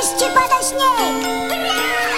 nareszcie pada śnieg!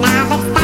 now it's